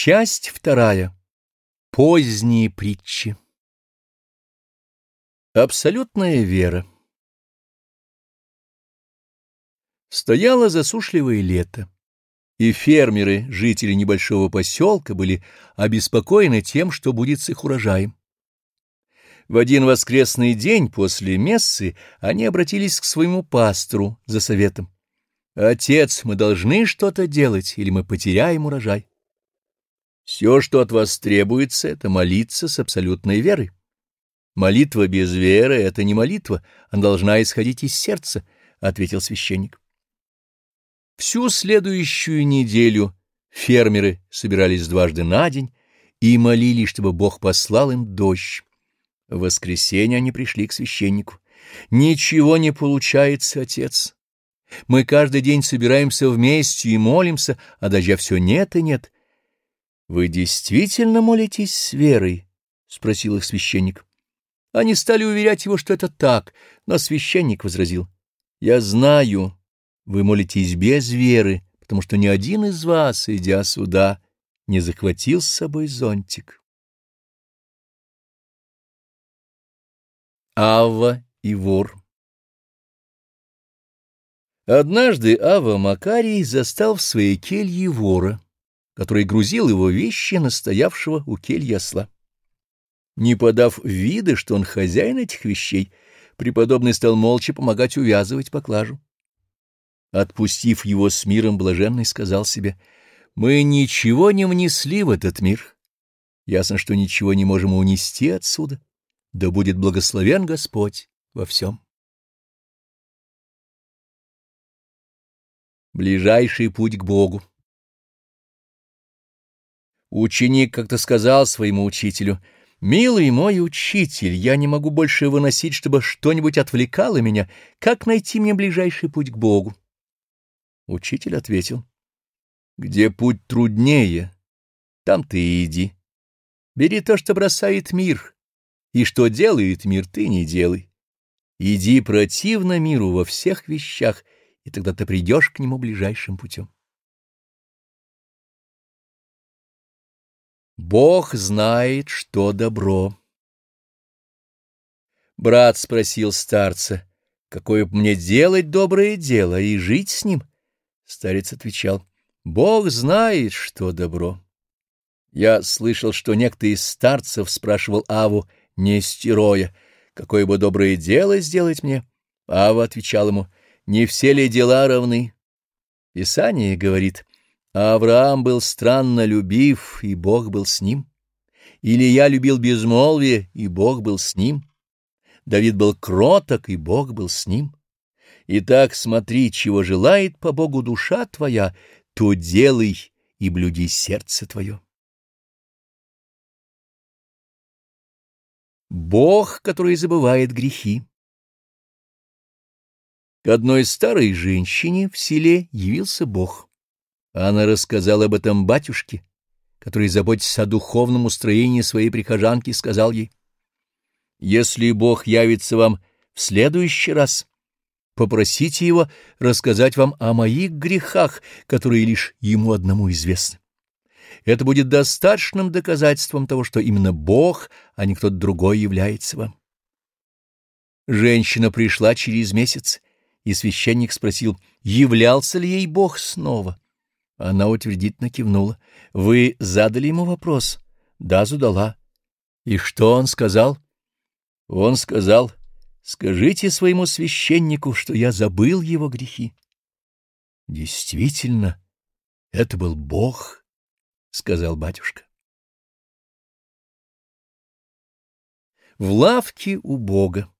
Часть вторая. Поздние притчи. Абсолютная вера. Стояло засушливое лето, и фермеры, жители небольшого поселка, были обеспокоены тем, что будет с их урожаем. В один воскресный день после мессы они обратились к своему пастору за советом. «Отец, мы должны что-то делать, или мы потеряем урожай». Все, что от вас требуется, — это молиться с абсолютной верой. Молитва без веры — это не молитва, она должна исходить из сердца, — ответил священник. Всю следующую неделю фермеры собирались дважды на день и молились, чтобы Бог послал им дождь. В воскресенье они пришли к священнику. «Ничего не получается, отец. Мы каждый день собираемся вместе и молимся, а дождя все нет и нет». — Вы действительно молитесь с верой? — спросил их священник. Они стали уверять его, что это так, но священник возразил. — Я знаю, вы молитесь без веры, потому что ни один из вас, идя сюда, не захватил с собой зонтик. Ава и вор Однажды Ава Макарий застал в своей келье вора который грузил его вещи настоявшего у кельи осла. Не подав вида, что он хозяин этих вещей, преподобный стал молча помогать увязывать поклажу. Отпустив его с миром, блаженный сказал себе, «Мы ничего не внесли в этот мир. Ясно, что ничего не можем унести отсюда. Да будет благословен Господь во всем». Ближайший путь к Богу Ученик как-то сказал своему учителю, «Милый мой учитель, я не могу больше выносить, чтобы что-нибудь отвлекало меня. Как найти мне ближайший путь к Богу?» Учитель ответил, «Где путь труднее, там ты иди. Бери то, что бросает мир, и что делает мир, ты не делай. Иди противно миру во всех вещах, и тогда ты придешь к нему ближайшим путем». Бог знает, что добро. Брат спросил старца, какое мне делать доброе дело и жить с ним? Старец отвечал, Бог знает, что добро. Я слышал, что некто из старцев спрашивал Аву, не стероя, какое бы доброе дело сделать мне. Ава отвечал ему, не все ли дела равны? Писание говорит, Авраам был странно любив, и Бог был с ним. Или я любил безмолвие, и Бог был с ним. Давид был кроток, и Бог был с ним. Итак, смотри, чего желает по Богу душа твоя, то делай и блюди сердце твое. Бог, который забывает грехи. К одной старой женщине в селе явился Бог. Она рассказала об этом батюшке, который, заботясь о духовном устроении своей прихожанки, сказал ей, «Если Бог явится вам в следующий раз, попросите Его рассказать вам о моих грехах, которые лишь Ему одному известны. Это будет достаточным доказательством того, что именно Бог, а не кто-то другой является вам». Женщина пришла через месяц, и священник спросил, являлся ли ей Бог снова. Она утвердительно кивнула. — Вы задали ему вопрос? — Да, задала. — И что он сказал? — Он сказал, — скажите своему священнику, что я забыл его грехи. — Действительно, это был Бог, — сказал батюшка. В лавке у Бога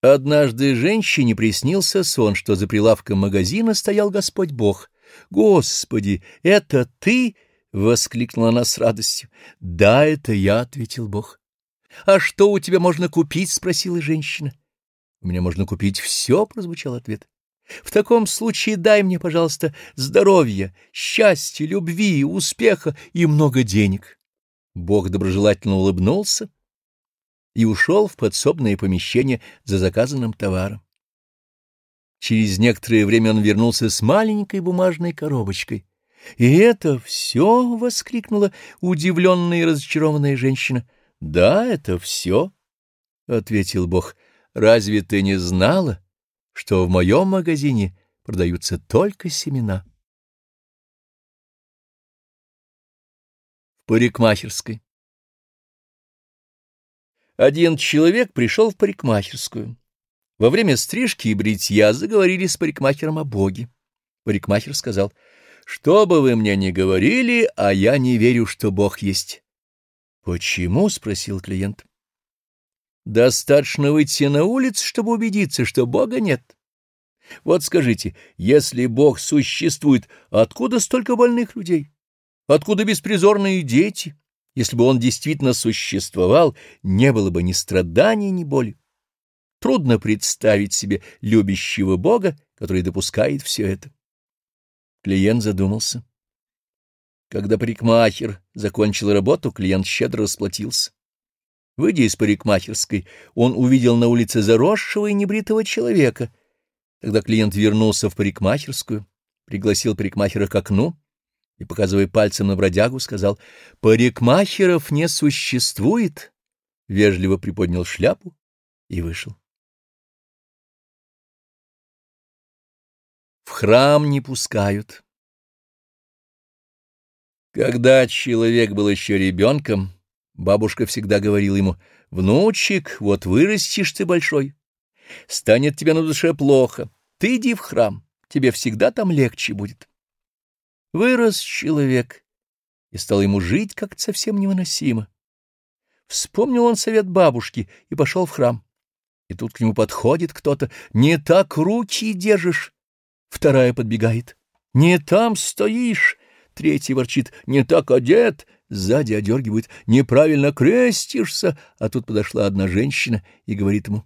Однажды женщине приснился сон, что за прилавком магазина стоял Господь Бог. «Господи, это ты?» — воскликнула она с радостью. «Да, это я», — ответил Бог. «А что у тебя можно купить?» — спросила женщина. «У меня можно купить все», — прозвучал ответ. «В таком случае дай мне, пожалуйста, здоровья, счастья, любви, успеха и много денег». Бог доброжелательно улыбнулся и ушел в подсобное помещение за заказанным товаром. Через некоторое время он вернулся с маленькой бумажной коробочкой. «И это все?» — воскликнула удивленная и разочарованная женщина. «Да, это все», — ответил Бог. «Разве ты не знала, что в моем магазине продаются только семена?» В парикмахерской Один человек пришел в парикмахерскую. Во время стрижки и бритья заговорили с парикмахером о Боге. Парикмахер сказал, «Что бы вы мне ни говорили, а я не верю, что Бог есть». «Почему?» — спросил клиент. «Достаточно выйти на улицу, чтобы убедиться, что Бога нет. Вот скажите, если Бог существует, откуда столько больных людей? Откуда беспризорные дети? Если бы Он действительно существовал, не было бы ни страданий, ни боли. Трудно представить себе любящего Бога, который допускает все это. Клиент задумался. Когда парикмахер закончил работу, клиент щедро расплатился. Выйдя из парикмахерской, он увидел на улице заросшего и небритого человека. Тогда клиент вернулся в парикмахерскую, пригласил парикмахера к окну и, показывая пальцем на бродягу, сказал «Парикмахеров не существует», вежливо приподнял шляпу и вышел. В храм не пускают. Когда человек был еще ребенком, бабушка всегда говорила ему, «Внучек, вот вырастешь ты большой, станет тебе на душе плохо, ты иди в храм, тебе всегда там легче будет». Вырос человек, и стал ему жить как-то совсем невыносимо. Вспомнил он совет бабушки и пошел в храм. И тут к нему подходит кто-то, «Не так руки держишь, Вторая подбегает. «Не там стоишь!» Третий ворчит. «Не так одет!» Сзади одергивает. «Неправильно крестишься!» А тут подошла одна женщина и говорит ему.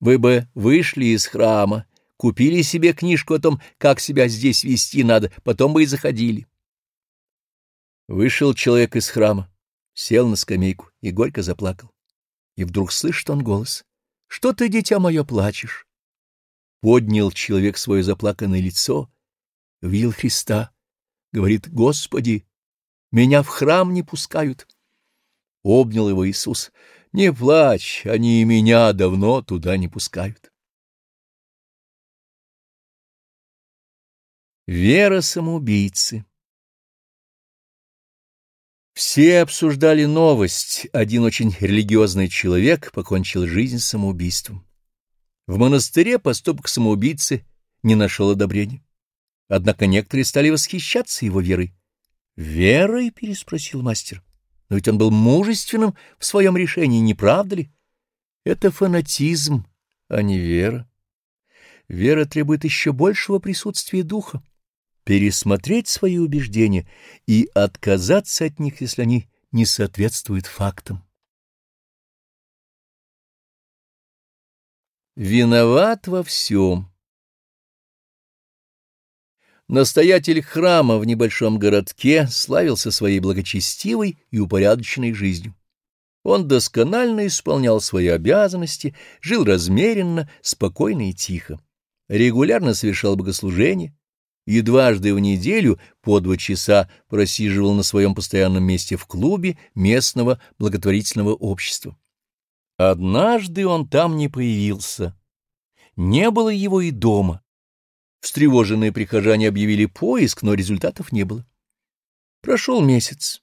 «Вы бы вышли из храма, купили себе книжку о том, как себя здесь вести надо, потом бы и заходили». Вышел человек из храма, сел на скамейку и горько заплакал. И вдруг слышит он голос. «Что ты, дитя мое, плачешь?» поднял человек свое заплаканное лицо, видел Христа, говорит, «Господи, меня в храм не пускают». Обнял его Иисус. «Не плачь, они и меня давно туда не пускают». Вера самоубийцы Все обсуждали новость. Один очень религиозный человек покончил жизнь самоубийством. В монастыре поступок самоубийцы не нашел одобрения. Однако некоторые стали восхищаться его верой. «Верой?» — переспросил мастер. «Но ведь он был мужественным в своем решении, не правда ли? Это фанатизм, а не вера. Вера требует еще большего присутствия духа, пересмотреть свои убеждения и отказаться от них, если они не соответствуют фактам. Виноват во всем. Настоятель храма в небольшом городке славился своей благочестивой и упорядоченной жизнью. Он досконально исполнял свои обязанности, жил размеренно, спокойно и тихо. Регулярно совершал богослужения и дважды в неделю по два часа просиживал на своем постоянном месте в клубе местного благотворительного общества. Однажды он там не появился. Не было его и дома. Встревоженные прихожане объявили поиск, но результатов не было. Прошел месяц.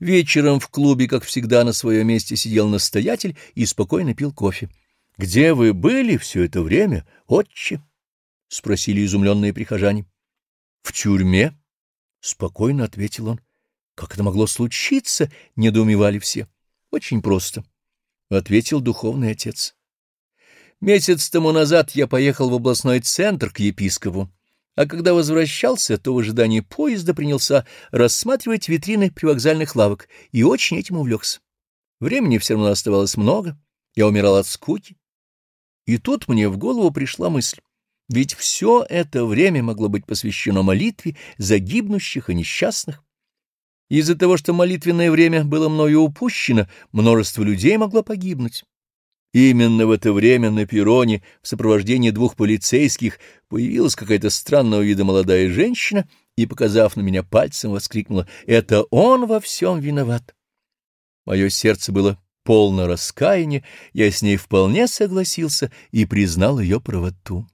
Вечером в клубе, как всегда, на своем месте сидел настоятель и спокойно пил кофе. — Где вы были все это время, отче? — спросили изумленные прихожане. — В тюрьме, — спокойно ответил он. — Как это могло случиться? — недоумевали все. — Очень просто. —— ответил духовный отец. Месяц тому назад я поехал в областной центр к епископу, а когда возвращался, то в ожидании поезда принялся рассматривать витрины привокзальных лавок и очень этим увлекся. Времени все равно оставалось много, я умирал от скуки. И тут мне в голову пришла мысль, ведь все это время могло быть посвящено молитве за гибнущих и несчастных. Из-за того, что молитвенное время было мною упущено, множество людей могло погибнуть. Именно в это время на перроне в сопровождении двух полицейских появилась какая-то странного вида молодая женщина и, показав на меня пальцем, воскликнула «Это он во всем виноват!» Мое сердце было полно раскаяния, я с ней вполне согласился и признал ее правоту.